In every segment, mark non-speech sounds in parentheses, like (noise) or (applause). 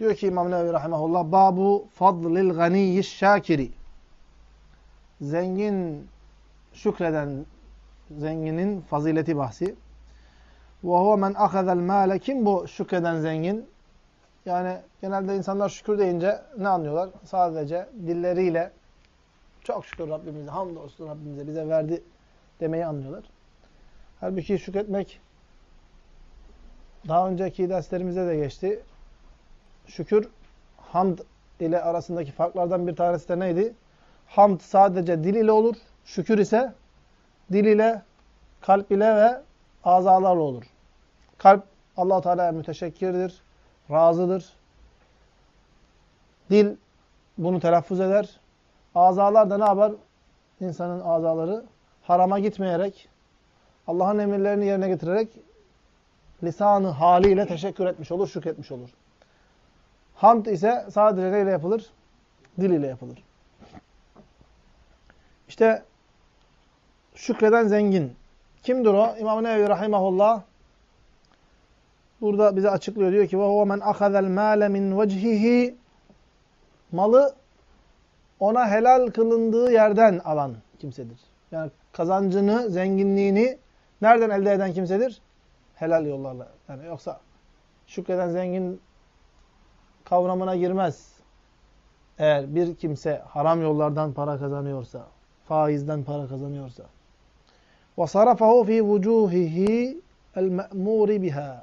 Diyor ki İmam Nevevi Rahimahullah, Babu fadlil ganiyyiş şakiri. Zengin şükreden zenginin fazileti bahsi. Ve huve men ahazel mâle. Kim bu şükreden zengin? Yani genelde insanlar şükür deyince ne anlıyorlar? Sadece dilleriyle çok şükür Rabbimize, hamdolsun Rabbimize bize verdi demeyi anlıyorlar. Halbuki şükretmek daha önceki derslerimizde de geçti. Şükür, hamd ile arasındaki farklardan bir tanesi de neydi? Hamd sadece dil ile olur. Şükür ise dil ile, kalp ile ve azalarla olur. Kalp allah Teala'ya müteşekkirdir, razıdır. Dil bunu telaffuz eder. Azalar da ne yapar? İnsanın azaları harama gitmeyerek, Allah'ın emirlerini yerine getirerek lisanı haliyle teşekkür etmiş olur, şükretmiş olur. Hamd ise sadece neyle yapılır? Dil ile yapılır. İşte şükreden zengin. Kimdir o? İmam Nevevi rahimahullah burada bize açıklıyor. Diyor ki: "Ve huve men ahazel male min Malı ona helal kılındığı yerden alan kimsedir. Yani kazancını, zenginliğini nereden elde eden kimsedir? Helal yollarla. Yani yoksa şükreden zengin kavramına girmez. Eğer bir kimse haram yollardan para kazanıyorsa, faizden para kazanıyorsa. وَصَرَفَهُ ف۪ي وُجُوهِهِ الْمَأْمُورِ بِهَا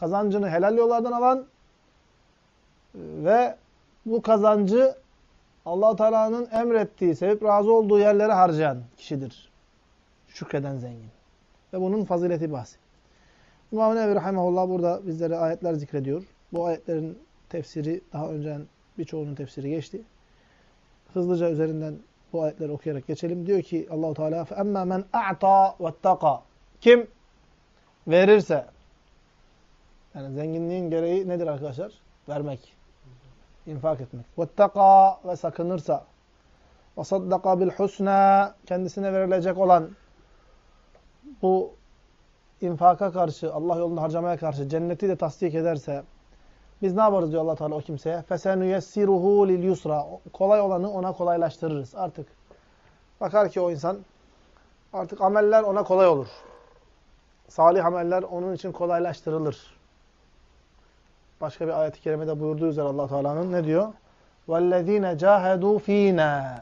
Kazancını helal yollardan alan ve bu kazancı allah Teala'nın emrettiği, sevip razı olduğu yerlere harcayan kişidir. Şükreden zengin. Ve bunun fazileti bahsi. İmam-ı Nevi Rahimahullah burada bizlere ayetler zikrediyor. Bu ayetlerin tefsiri daha önceden birçoğunun tefsiri geçti. Hızlıca üzerinden bu ayetleri okuyarak geçelim. Diyor ki Allahu Teala "Emma men a'ta vettaka." Kim verirse yani zenginliğin gereği nedir arkadaşlar? Vermek. infak etmek. Vettaka ve sakınırsa ve saddaka bil husna kendisine verilecek olan bu infaka karşı, Allah yolunda harcamaya karşı cenneti de tasdik ederse biz ne yaparız diyor allah Teala o kimseye? فَسَنُيَسِّرُهُ lil yusra. Kolay olanı ona kolaylaştırırız artık. Bakar ki o insan artık ameller ona kolay olur. Salih ameller onun için kolaylaştırılır. Başka bir ayet-i kerimede buyurduğu üzere allah Teala'nın ne diyor? وَالَّذ۪ينَ جَاهَدُوا ف۪ينَا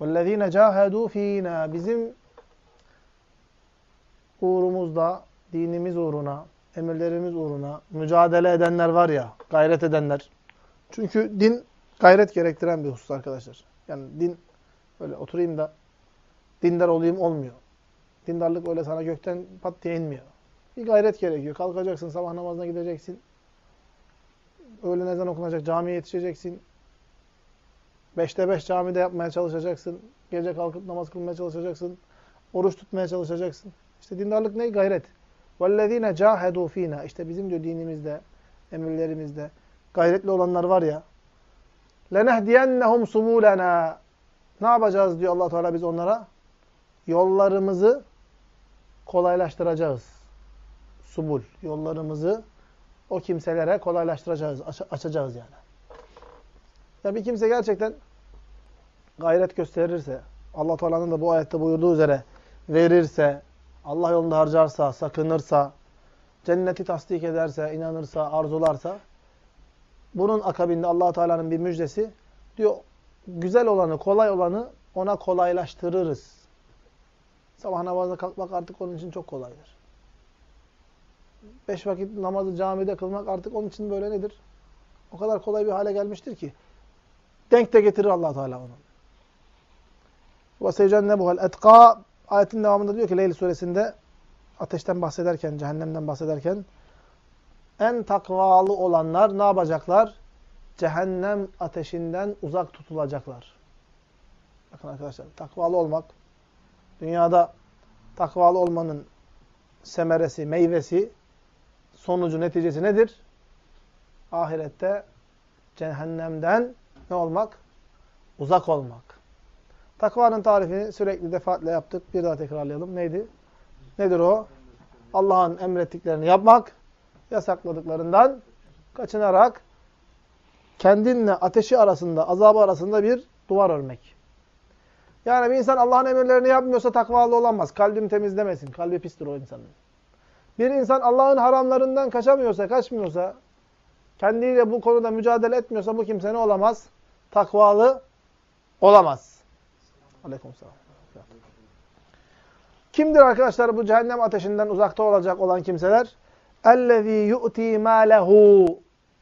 وَالَّذ۪ينَ جَاهَدُوا ف۪ينَا Bizim uğrumuzda, dinimiz uğruna, emirlerimiz uğruna mücadele edenler var ya, gayret edenler. Çünkü din gayret gerektiren bir husus arkadaşlar. Yani din böyle oturayım da dindar olayım olmuyor. Dindarlık öyle sana gökten pat diye inmiyor. Bir gayret gerekiyor. Kalkacaksın, sabah namazına gideceksin. Öğlen ezan okunacak, camiye yetişeceksin. Beşte beş camide yapmaya çalışacaksın. Gece kalkıp namaz kılmaya çalışacaksın. Oruç tutmaya çalışacaksın. İşte dindarlık ne? Gayret. وَالَّذ۪ينَ جَاهَدُوا ف۪ينَا İşte bizim diyor dinimizde, emirlerimizde gayretli olanlar var ya. لَنَهْدِيَنَّهُمْ سُبُولَنَا Ne yapacağız diyor allah Teala biz onlara? Yollarımızı kolaylaştıracağız. Subul. Yollarımızı o kimselere kolaylaştıracağız, aç açacağız yani. Ya bir kimse gerçekten gayret gösterirse, Allah Teala'nın da bu ayette buyurduğu üzere verirse, Allah yolunda harcarsa, sakınırsa, cenneti tasdik ederse, inanırsa, arzularsa, bunun akabinde allah Teala'nın bir müjdesi, diyor, güzel olanı, kolay olanı ona kolaylaştırırız. Sabah namazına kalkmak artık onun için çok kolaydır. Beş vakit namazı camide kılmak artık onun için böyle nedir? O kadar kolay bir hale gelmiştir ki. Denk de getirir allah Teala onu. وَسَيْجَنَّبُهَا الْاَتْقَى Ayetin devamında diyor ki Leyl suresinde ateşten bahsederken, cehennemden bahsederken en takvalı olanlar ne yapacaklar? Cehennem ateşinden uzak tutulacaklar. Bakın arkadaşlar, takvalı olmak, dünyada takvalı olmanın semeresi, meyvesi, sonucu, neticesi nedir? Ahirette cehennemden ne olmak? Uzak olmak. Takvanın tarifini sürekli defaatle yaptık. Bir daha tekrarlayalım. Neydi? Nedir o? Allah'ın emrettiklerini yapmak, yasakladıklarından kaçınarak kendinle ateşi arasında, azabı arasında bir duvar örmek. Yani bir insan Allah'ın emirlerini yapmıyorsa takvalı olamaz. Kalbim temizlemesin. Kalbi pistir o insanın. Bir insan Allah'ın haramlarından kaçamıyorsa, kaçmıyorsa, kendiyle bu konuda mücadele etmiyorsa bu kimse ne olamaz? Takvalı olamaz. Aleykümselam. Kimdir arkadaşlar bu cehennem ateşinden uzakta olacak olan kimseler? اَلَّذ۪ي يُؤْتِي مَالَهُ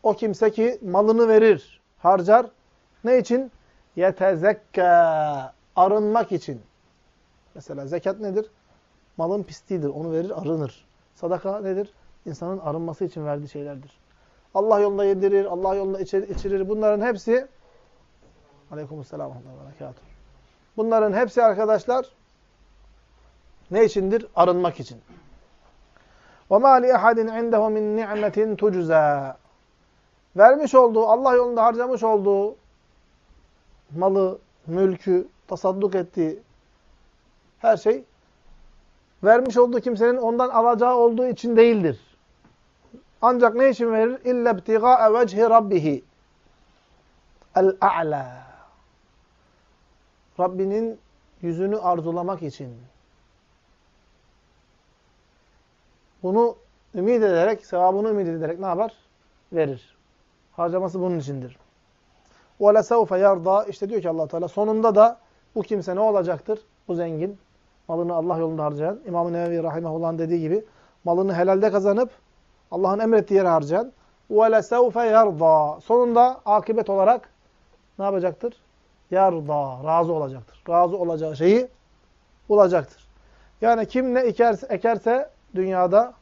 O kimse ki malını verir, harcar. Ne için? يَتَزَكَّى Arınmak için. Mesela zekat nedir? Malın pisliğidir. Onu verir, arınır. Sadaka nedir? İnsanın arınması için verdiği şeylerdir. Allah yolunda yedirir, Allah yolunda içirir. Bunların hepsi Aleykümselam Bunların hepsi arkadaşlar ne içindir? Arınmak için. وَمَا لِيَحَدٍ عِنْدَهُ مِنْ نِعْمَةٍ تُجْزَى Vermiş olduğu, Allah yolunda harcamış olduğu malı, mülkü, tasadduk ettiği her şey vermiş olduğu kimsenin ondan alacağı olduğu için değildir. Ancak ne için verir? İlla ibtigâ'e vecihi rabbihi. El-a'lâ. Rabbinin yüzünü arzulamak için. Bunu ümit ederek, sevabını ümit ederek ne yapar? Verir. Harcaması bunun içindir. وَلَسَوْفَ yarda İşte diyor ki allah Teala sonunda da bu kimse ne olacaktır? Bu zengin, malını Allah yolunda harcayan, İmam-ı Nevevi Rahimahullah'ın dediği gibi, malını helalde kazanıp, Allah'ın emrettiği yere harcayan, وَلَسَوْفَ yarda Sonunda akibet olarak ne yapacaktır? Yarda, razı olacaktır. Razı olacağı şeyi bulacaktır. Yani kim ne ekerse, ekerse dünyada,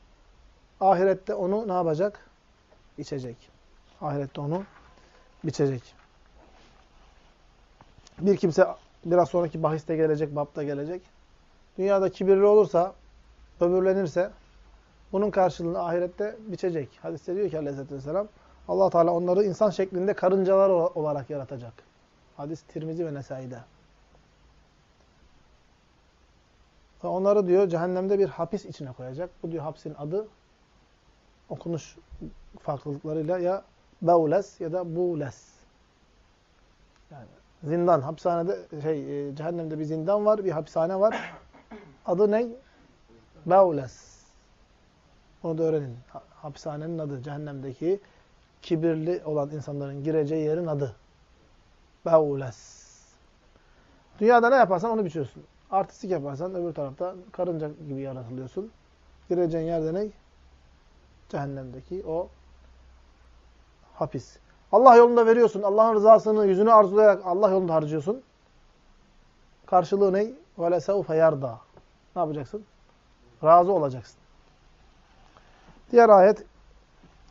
ahirette onu ne yapacak? İçecek. Ahirette onu biçecek. Bir kimse biraz sonraki bahiste gelecek, bapta gelecek. Dünyada kibirli olursa, ömürlenirse bunun karşılığını ahirette biçecek. Hadiste diyor ki aleyhissalatü vesselam allah Teala onları insan şeklinde karıncalar olarak yaratacak. Hadis Tirmizi ve Nesai'de. Ve onları diyor cehennemde bir hapis içine koyacak. Bu diyor hapsin adı okunuş farklılıklarıyla ya Baules ya da Bules. Yani zindan, hapishanede şey e, cehennemde bir zindan var, bir hapishane var. Adı ne? Baules. Onu da öğrenin. Hapishanenin adı cehennemdeki kibirli olan insanların gireceği yerin adı Baules. Dünyada ne yaparsan onu biçiyorsun. Artistik yaparsan öbür tarafta karınca gibi yaratılıyorsun. Gireceğin yerde ne? Cehennemdeki o hapis. Allah yolunda veriyorsun. Allah'ın rızasını yüzünü arzulayarak Allah yolunda harcıyorsun. Karşılığı ne? وَلَسَوْفَ يَرْضَى Ne yapacaksın? Razı olacaksın. Diğer ayet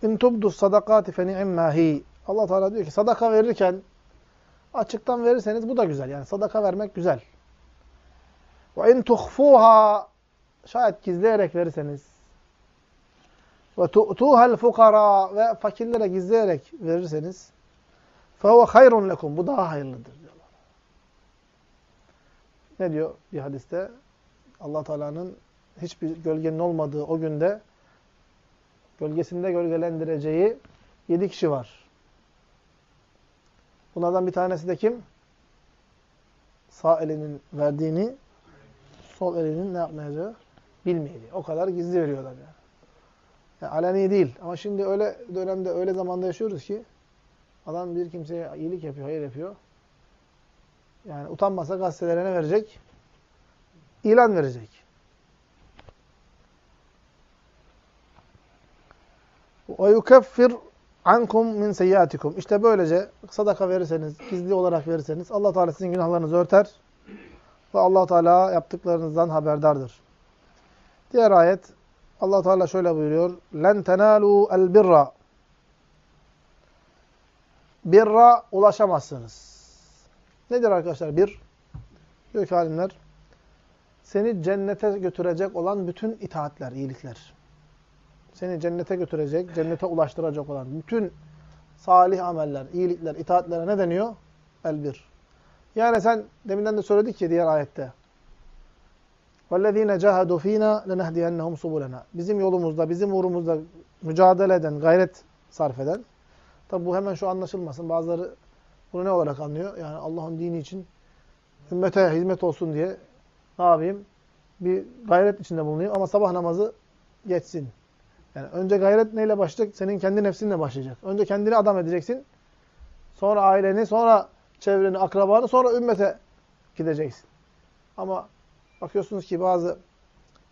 اِنْ تُبْدُ الصَّدَقَاتِ فَنِعِمَّا Allah Teala diyor ki sadaka verirken Açıktan verirseniz bu da güzel. Yani sadaka vermek güzel. Ve in tuhfuha şayet gizleyerek verirseniz ve tu'tuha'l fukara ve fakirlere gizleyerek verirseniz fehuve hayrun lekum. Bu daha hayırlıdır. Ne diyor bir hadiste? Allah Teala'nın hiçbir gölgenin olmadığı o günde gölgesinde gölgelendireceği yedi kişi var. Bunlardan bir tanesi de kim? Sağ elinin verdiğini sol elinin ne yapmayacağı bilmeyeceği. O kadar gizli veriyorlar yani. Yani aleni değil. Ama şimdi öyle dönemde, öyle zamanda yaşıyoruz ki adam bir kimseye iyilik yapıyor, hayır yapıyor. Yani utanmasa gazetelere ne verecek? İlan verecek. وَيُكَفِّرْ ankum min seyyiatikum. İşte böylece sadaka verirseniz, gizli olarak verirseniz Allah Teala sizin günahlarınızı örter ve Allah Teala yaptıklarınızdan haberdardır. Diğer ayet Allah Teala şöyle buyuruyor. Len tenalu el birra. Birra ulaşamazsınız. Nedir arkadaşlar bir? Diyor ki alimler, seni cennete götürecek olan bütün itaatler, iyilikler Seni cennete götürecek, cennete ulaştıracak olan bütün salih ameller, iyilikler, itaatlere ne deniyor? El bir. Yani sen deminden de söyledik ki diğer ayette. وَالَّذ۪ينَ جَاهَدُوا ف۪ينَا لَنَهْدِيَنَّهُمْ سُبُلَنَا Bizim yolumuzda, bizim uğrumuzda mücadele eden, gayret sarf eden. Tabi bu hemen şu anlaşılmasın. Bazıları bunu ne olarak anlıyor? Yani Allah'ın dini için ümmete hizmet olsun diye ne yapayım? Bir gayret içinde bulunayım ama sabah namazı geçsin. Yani önce gayret neyle başlayacak? Senin kendi nefsinle başlayacak. Önce kendini adam edeceksin. Sonra aileni, sonra çevreni, akrabanı, sonra ümmete gideceksin. Ama bakıyorsunuz ki bazı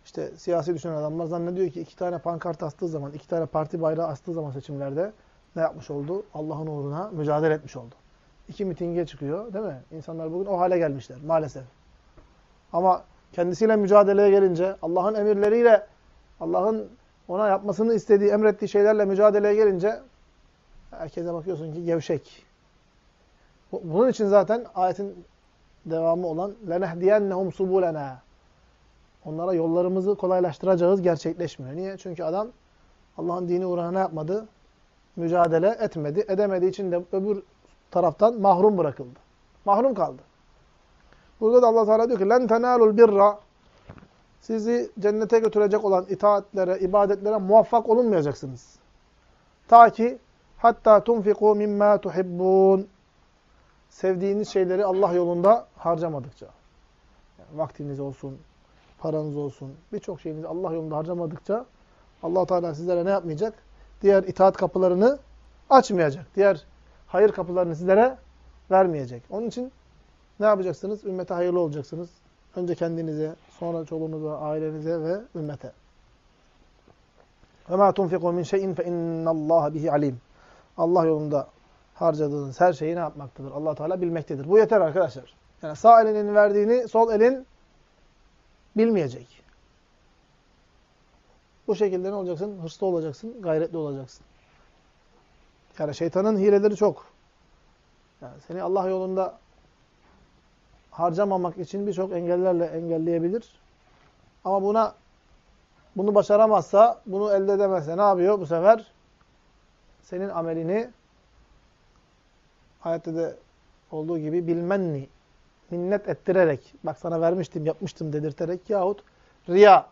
işte siyasi düşünen adamlar zannediyor ki iki tane pankart astığı zaman, iki tane parti bayrağı astığı zaman seçimlerde ne yapmış oldu? Allah'ın uğruna mücadele etmiş oldu. İki mitinge çıkıyor değil mi? İnsanlar bugün o hale gelmişler maalesef. Ama kendisiyle mücadeleye gelince, Allah'ın emirleriyle, Allah'ın ona yapmasını istediği, emrettiği şeylerle mücadeleye gelince herkese bakıyorsun ki gevşek. Bunun için zaten ayetin devamı olan لَنَهْدِيَنَّهُمْ سُبُولَنَا Onlara yollarımızı kolaylaştıracağız gerçekleşmiyor. Niye? Çünkü adam Allah'ın dini uğruna ne yapmadı? Mücadele etmedi. Edemediği için de öbür taraftan mahrum bırakıldı. Mahrum kaldı. Burada da Allah Teala diyor ki لَنْ تَنَالُوا الْبِرَّ sizi cennete götürecek olan itaatlere, ibadetlere muvaffak olunmayacaksınız. Ta ki hatta tunfiku mimma tuhibbun sevdiğiniz şeyleri Allah yolunda harcamadıkça. Yani vaktiniz olsun, paranız olsun, birçok şeyinizi Allah yolunda harcamadıkça Allah Teala sizlere ne yapmayacak? Diğer itaat kapılarını açmayacak. Diğer hayır kapılarını sizlere vermeyecek. Onun için ne yapacaksınız? Ümmete hayırlı olacaksınız. Önce kendinize, sonra çoluğunuza, ailenize ve ümmete. وَمَا تُنْفِقُوا مِنْ شَيْءٍ فَاِنَّ اللّٰهَ بِهِ alim. Allah yolunda harcadığınız her şeyi ne yapmaktadır? allah Teala bilmektedir. Bu yeter arkadaşlar. Yani sağ elinin verdiğini sol elin bilmeyecek. Bu şekilde ne olacaksın? Hırslı olacaksın, gayretli olacaksın. Yani şeytanın hileleri çok. Yani seni Allah yolunda harcamamak için birçok engellerle engelleyebilir. Ama buna bunu başaramazsa, bunu elde edemezse ne yapıyor bu sefer? Senin amelini ayette de olduğu gibi bilmenni, minnet ettirerek, bak sana vermiştim, yapmıştım dedirterek yahut riya,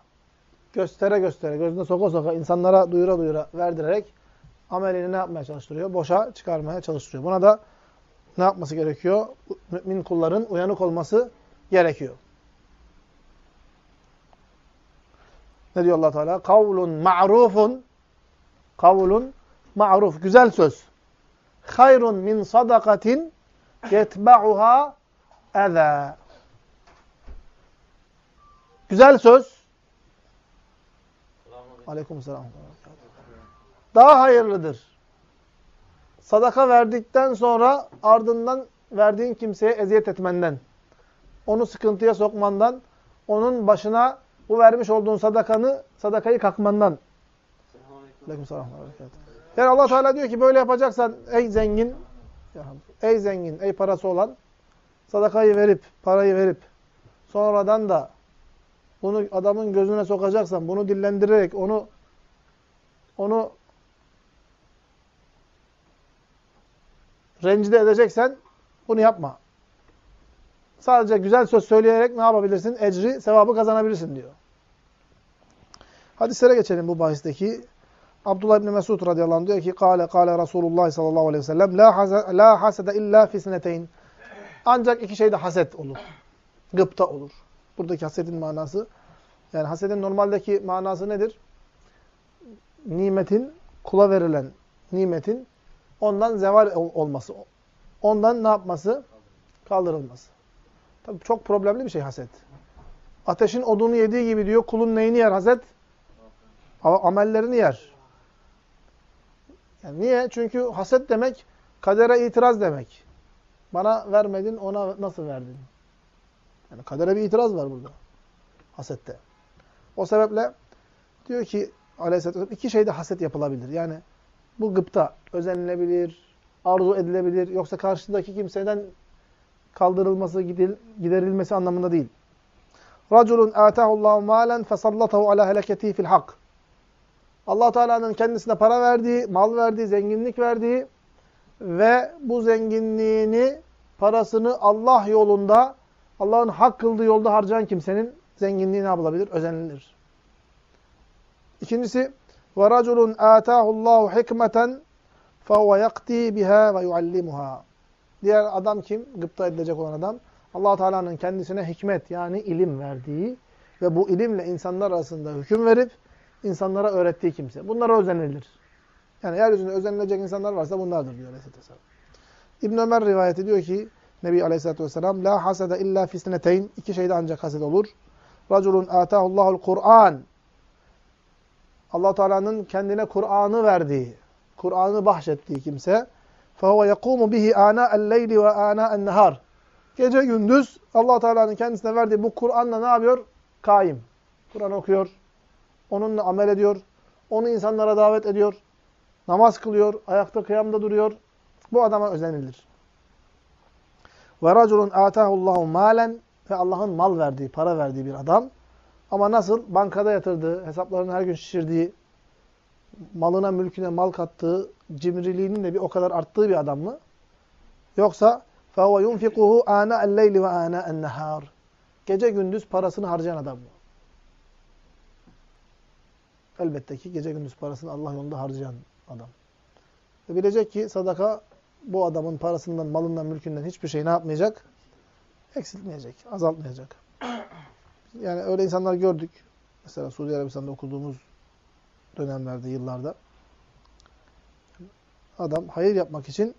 göstere göstere, gözüne soka soka, insanlara duyura duyura verdirerek amelini ne yapmaya çalıştırıyor? Boşa çıkarmaya çalıştırıyor. Buna da ne yapması gerekiyor? Mümin kulların uyanık olması gerekiyor. Ne diyor allah Teala? Kavlun ma'rufun Kavlun ma'ruf. Güzel söz. Hayrun min sadakatin yetba'uha eza. Güzel söz. Aleykümselam. Daha hayırlıdır. Sadaka verdikten sonra ardından verdiğin kimseye eziyet etmenden, onu sıkıntıya sokmandan, onun başına bu vermiş olduğun sadakanı, sadakayı kalkmandan. Aleykümselam. Yani Allah Teala diyor ki böyle yapacaksan ey zengin, ey zengin, ey parası olan sadakayı verip, parayı verip sonradan da bunu adamın gözüne sokacaksan, bunu dillendirerek onu onu rencide edeceksen bunu yapma. Sadece güzel söz söyleyerek ne yapabilirsin? Ecri, sevabı kazanabilirsin diyor. Hadislere geçelim bu bahisteki. Abdullah İbni Mesud radıyallahu anh diyor ki Kale kale Resulullah sallallahu aleyhi ve sellem La hasede illa fisneteyn Ancak iki şeyde haset olur. Gıpta olur. Buradaki hasetin manası yani hasedin normaldeki manası nedir? Nimetin, kula verilen nimetin ondan zeval olması. Ondan ne yapması? Kaldırılması. Tabii çok problemli bir şey haset. Ateşin odunu yediği gibi diyor kulun neyini yer haset? Amellerini yer. Yani niye? Çünkü haset demek kadere itiraz demek. Bana vermedin, ona nasıl verdin? Yani kadere bir itiraz var burada. Hasette. O sebeple diyor ki aleyhisselatü iki şeyde haset yapılabilir. Yani bu gıpta özenilebilir, arzu edilebilir. Yoksa karşıdaki kimseden kaldırılması, giderilmesi anlamında değil. Raculun atahullahu malen fesallatahu ala helaketihi fil hak. Allah Teala'nın kendisine para verdiği, mal verdiği, zenginlik verdiği ve bu zenginliğini, parasını Allah yolunda, Allah'ın hak kıldığı yolda harcayan kimsenin zenginliği ne yapılabilir? Özenilir. İkincisi, ve raculun atahullahu hikmeten fehuve yakti biha ve yuallimuha. Diğer adam kim? Gıpta edilecek olan adam. allah Teala'nın kendisine hikmet yani ilim verdiği ve bu ilimle insanlar arasında hüküm verip insanlara öğrettiği kimse. Bunlara özenilir. Yani yeryüzünde özenilecek insanlar varsa bunlardır diyor Aleyhisselam. İbn Ömer rivayet ediyor ki Nebi Aleyhisselatü Vesselam La hasede illa fisneteyn. İki şeyde ancak haset olur. Raculun atahullahul Kur'an allah Teala'nın kendine Kur'an'ı verdiği, Kur'an'ı bahşettiği kimse فَهُوَ يَقُومُ بِهِ آنَاءَ اللَّيْلِ وَآنَاءَ النَّهَارِ Gece gündüz allah Teala'nın kendisine verdiği bu Kur'an'la ne yapıyor? Kaim. Kur'an okuyor. Onunla amel ediyor. Onu insanlara davet ediyor. Namaz kılıyor. Ayakta kıyamda duruyor. Bu adama özenilir. Ve raculun atahullahu malen ve Allah'ın mal verdiği, para verdiği bir adam. Ama nasıl? Bankada yatırdığı, hesaplarını her gün şişirdiği, malına, mülküne mal kattığı, cimriliğinin de bir o kadar arttığı bir adam mı? Yoksa فَهُوَ يُنْفِقُهُ آنَاءَ اللَّيْلِ وَآنَاءَ النَّهَارِ Gece gündüz parasını harcayan adam mı? Elbette ki gece gündüz parasını Allah yolunda harcayan adam. Ve bilecek ki sadaka bu adamın parasından, malından, mülkünden hiçbir şey ne yapmayacak? Eksiltmeyecek, azaltmayacak. Yani öyle insanlar gördük. Mesela Suudi Arabistan'da okuduğumuz dönemlerde, yıllarda. Adam hayır yapmak için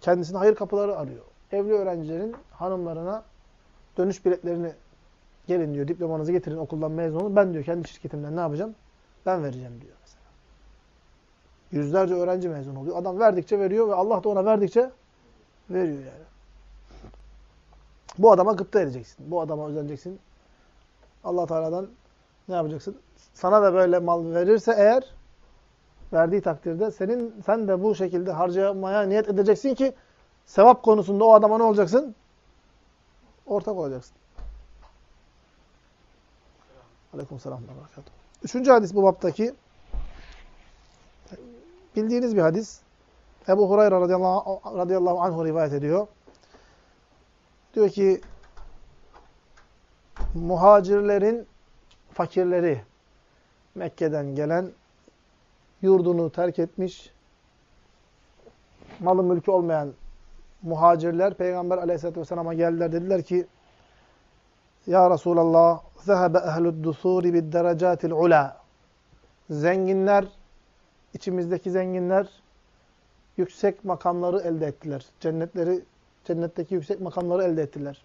kendisine hayır kapıları arıyor. Evli öğrencilerin hanımlarına dönüş biletlerini gelin diyor, diplomanızı getirin okuldan mezun olun. Ben diyor kendi şirketimden ne yapacağım? Ben vereceğim diyor mesela. Yüzlerce öğrenci mezun oluyor. Adam verdikçe veriyor ve Allah da ona verdikçe veriyor yani. Bu adama gıpta edeceksin. Bu adama özeneceksin. Allah Teala'dan ne yapacaksın? Sana da böyle mal verirse eğer verdiği takdirde senin sen de bu şekilde harcamaya niyet edeceksin ki sevap konusunda o adama ne olacaksın? Ortak olacaksın. Aleyküm selam. Üçüncü hadis bu baptaki bildiğiniz bir hadis. Ebu Hurayra radıyallahu, radıyallahu anhu rivayet ediyor. Diyor ki muhacirlerin fakirleri Mekke'den gelen yurdunu terk etmiş malı mülkü olmayan muhacirler Peygamber aleyhissalatü vesselam'a geldiler. Dediler ki Ya Resulallah zehebe ehlud dusuri bid derecatil ula Zenginler, içimizdeki zenginler yüksek makamları elde ettiler. Cennetleri, cennetteki yüksek makamları elde ettiler.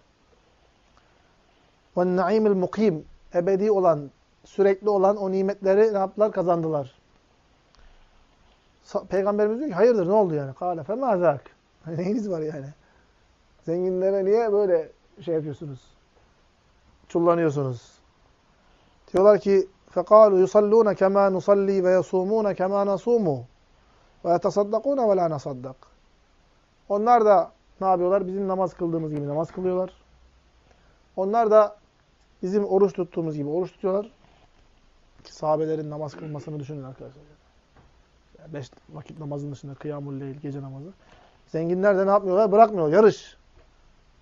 Ve naimil mukim ebedi olan, sürekli olan o nimetleri ne yaptılar? Kazandılar. Peygamberimiz diyor ki hayırdır ne oldu yani? Kâle femâzâk. (laughs) Neyiniz var yani? Zenginlere niye böyle şey yapıyorsunuz? Çullanıyorsunuz. Diyorlar ki فَقَالُوا يُصَلُّونَ كَمَا نُصَلِّي وَيَصُومُونَ كَمَا نَصُومُ وَيَتَصَدَّقُونَ وَلَا نَصَدَّقُ Onlar da ne yapıyorlar? Bizim namaz kıldığımız gibi namaz kılıyorlar. Onlar da bizim oruç tuttuğumuz gibi oruç tutuyorlar. Ki sahabelerin namaz kılmasını düşünün arkadaşlar. Yani beş vakit namazın dışında kıyamul leyl, gece namazı. Zenginler de ne yapmıyorlar? Bırakmıyorlar. Yarış.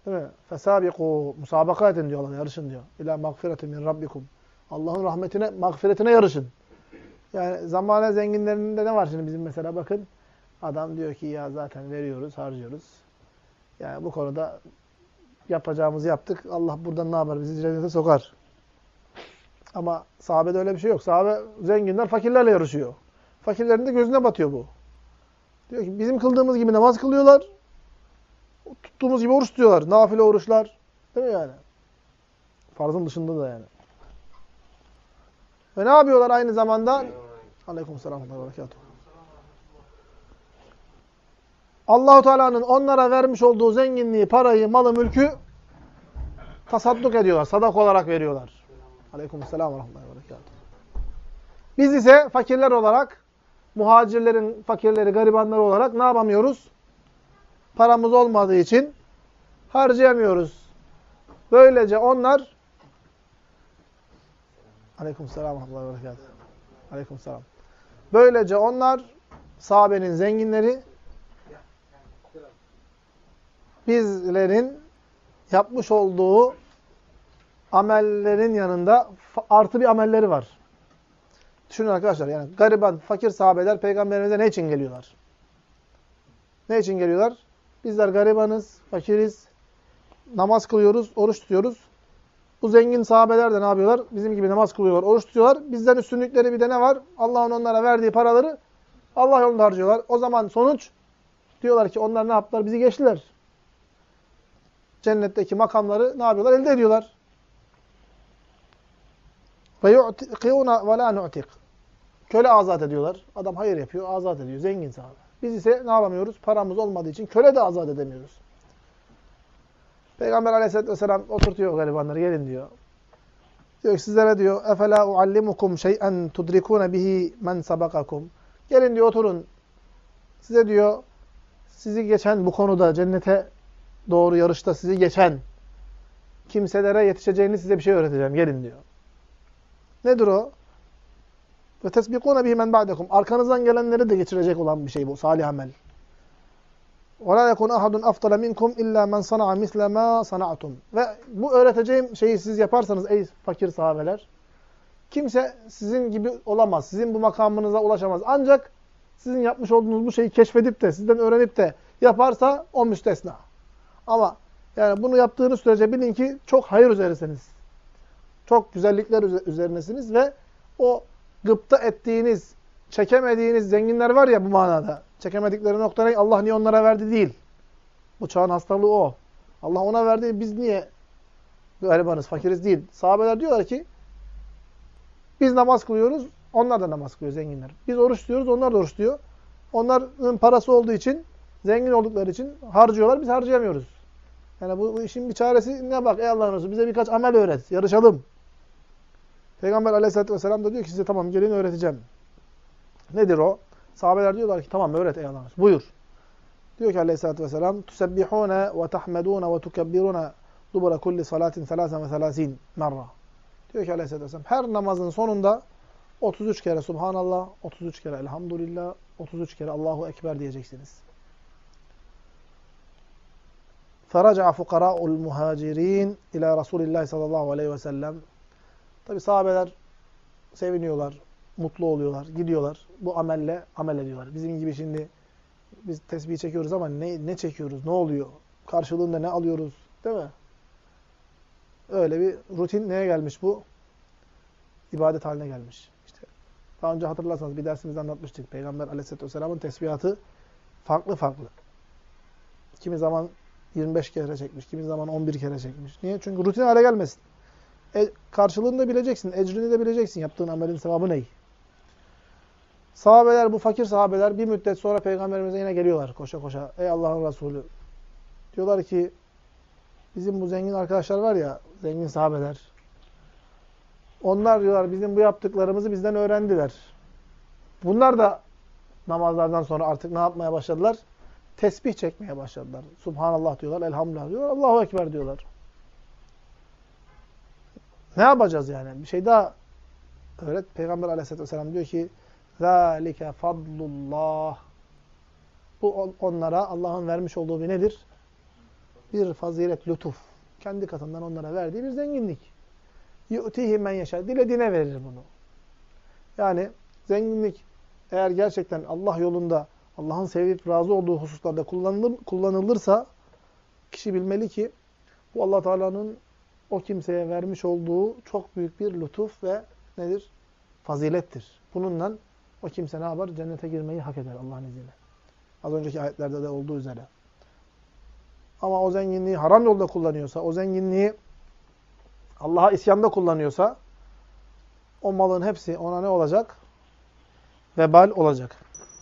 Değil mi? Fesabiku. Musabaka edin diyorlar. Yarışın diyor. İlâ mağfiretin min rabbikum. Allah'ın rahmetine, mağfiretine yarışın. Yani zamane zenginlerinde ne var şimdi bizim mesela bakın. Adam diyor ki ya zaten veriyoruz, harcıyoruz. Yani bu konuda yapacağımızı yaptık. Allah buradan ne yapar? Bizi cennete sokar. Ama sahabede öyle bir şey yok. Sahabe zenginler fakirlerle yarışıyor. Fakirlerin de gözüne batıyor bu. Diyor ki bizim kıldığımız gibi namaz kılıyorlar. Tuttuğumuz gibi oruç tutuyorlar. Nafile oruçlar. Değil mi yani? Farzın dışında da yani. Ve ne yapıyorlar aynı zamanda? Aleykümselam ve berekatuhu. Allahu Teala'nın onlara vermiş olduğu zenginliği, parayı, malı, mülkü tasadduk ediyorlar. Sadak olarak veriyorlar. Aleykümselam ve. Biz ise fakirler olarak, muhacirlerin fakirleri, garibanları olarak ne yapamıyoruz? Paramız olmadığı için harcayamıyoruz. Böylece onlar Aleykümselam ve. Aleykümselam. Böylece onlar sahabenin zenginleri bizlerin yapmış olduğu amellerin yanında artı bir amelleri var. Düşünün arkadaşlar yani gariban, fakir sahabeler peygamberimize ne için geliyorlar? Ne için geliyorlar? Bizler garibanız, fakiriz, namaz kılıyoruz, oruç tutuyoruz. Bu zengin sahabeler de ne yapıyorlar? Bizim gibi namaz kılıyorlar, oruç tutuyorlar. Bizden üstünlükleri bir de ne var? Allah'ın onlara verdiği paraları Allah yolunda harcıyorlar. O zaman sonuç diyorlar ki onlar ne yaptılar? Bizi geçtiler cennetteki makamları ne yapıyorlar? Elde ediyorlar. Ve yu'tiquna ve la nu'tiq. Köle azat ediyorlar. Adam hayır yapıyor, azat ediyor. Zengin sahabe. Biz ise ne yapamıyoruz? Paramız olmadığı için köle de azat edemiyoruz. Peygamber aleyhissalatü vesselam oturtuyor garibanları. Gelin diyor. Diyor ki sizlere diyor efela uallimukum şey'en tudrikune bihi men sabakakum. Gelin diyor oturun. Size diyor sizi geçen bu konuda cennete doğru yarışta sizi geçen kimselere yetişeceğini size bir şey öğreteceğim. Gelin diyor. Nedir o? Ve tesbikûne bihi men ba'dekum. Arkanızdan gelenleri de geçirecek olan bir şey bu. Salih amel. La yekun ahadun aftala minkum illa men sana'a misle ma sana'tum. Ve bu öğreteceğim şeyi siz yaparsanız ey fakir sahabeler kimse sizin gibi olamaz. Sizin bu makamınıza ulaşamaz. Ancak sizin yapmış olduğunuz bu şeyi keşfedip de sizden öğrenip de yaparsa o müstesna. Ama yani bunu yaptığınız sürece bilin ki çok hayır üzeresiniz. Çok güzellikler üzerinesiniz ve o gıpta ettiğiniz, çekemediğiniz zenginler var ya bu manada. Çekemedikleri nokta ne? Allah niye onlara verdi değil. Bu çağın hastalığı o. Allah ona verdi, biz niye garibanız, fakiriz değil. Sahabeler diyorlar ki, biz namaz kılıyoruz, onlar da namaz kılıyor zenginler. Biz oruç tutuyoruz, onlar da oruç tutuyor. Onların parası olduğu için, zengin oldukları için harcıyorlar, biz harcayamıyoruz. Yani bu, işin bir çaresi ne bak ey Allah'ın Resulü bize birkaç amel öğret, yarışalım. Peygamber aleyhissalatü vesselam da diyor ki size tamam gelin öğreteceğim. Nedir o? Sahabeler diyorlar ki tamam öğret ey Allah'ın Resulü. Buyur. Diyor ki aleyhissalatü vesselam tusebbihune ve tahmedune ve tukebbirune dubura kulli salatin selasen ve selasin merra. Diyor ki aleyhissalatü vesselam her namazın sonunda 33 kere Subhanallah, 33 kere Elhamdülillah, 33 kere Allahu Ekber diyeceksiniz. فَرَجَعَ فُقَرَاءُ الْمُهَاجِرِينَ ila Resulillah sallallahu aleyhi ve sellem. Tabi sahabeler seviniyorlar, mutlu oluyorlar, gidiyorlar. Bu amelle amel ediyorlar. Bizim gibi şimdi biz tesbih çekiyoruz ama ne, ne çekiyoruz, ne oluyor? Karşılığında ne alıyoruz, değil mi? Öyle bir rutin neye gelmiş bu? İbadet haline gelmiş. İşte daha önce hatırlarsanız bir dersimizde anlatmıştık. Peygamber aleyhisselatü vesselamın tesbihatı farklı farklı. Kimi zaman 25 kere çekmiş, kimi zaman 11 kere çekmiş. Niye? Çünkü rutin hale gelmesin. E, karşılığını da bileceksin, ecrini de bileceksin. Yaptığın amelin sevabı ne? Sahabeler, bu fakir sahabeler bir müddet sonra Peygamberimize yine geliyorlar koşa koşa. Ey Allah'ın Resulü. Diyorlar ki, bizim bu zengin arkadaşlar var ya, zengin sahabeler. Onlar diyorlar bizim bu yaptıklarımızı bizden öğrendiler. Bunlar da namazlardan sonra artık ne yapmaya başladılar? Tesbih çekmeye başladılar. Subhanallah diyorlar, elhamdülillah diyorlar, Allahu Ekber diyorlar. Ne yapacağız yani? Bir şey daha öğret. Peygamber aleyhisselatü vesselam diyor ki ذَٰلِكَ فَضْلُ Bu onlara Allah'ın vermiş olduğu bir nedir? Bir fazilet, lütuf. Kendi katından onlara verdiği bir zenginlik. يُؤْتِهِ men yaşar. Dilediğine verir bunu. Yani zenginlik eğer gerçekten Allah yolunda Allah'ın sevip razı olduğu hususlarda kullanılır, kullanılırsa kişi bilmeli ki bu Allah Teala'nın o kimseye vermiş olduğu çok büyük bir lütuf ve nedir? Fazilettir. Bununla o kimse ne yapar? Cennete girmeyi hak eder Allah'ın izniyle. Az önceki ayetlerde de olduğu üzere. Ama o zenginliği haram yolda kullanıyorsa, o zenginliği Allah'a isyanda kullanıyorsa o malın hepsi ona ne olacak? Vebal olacak.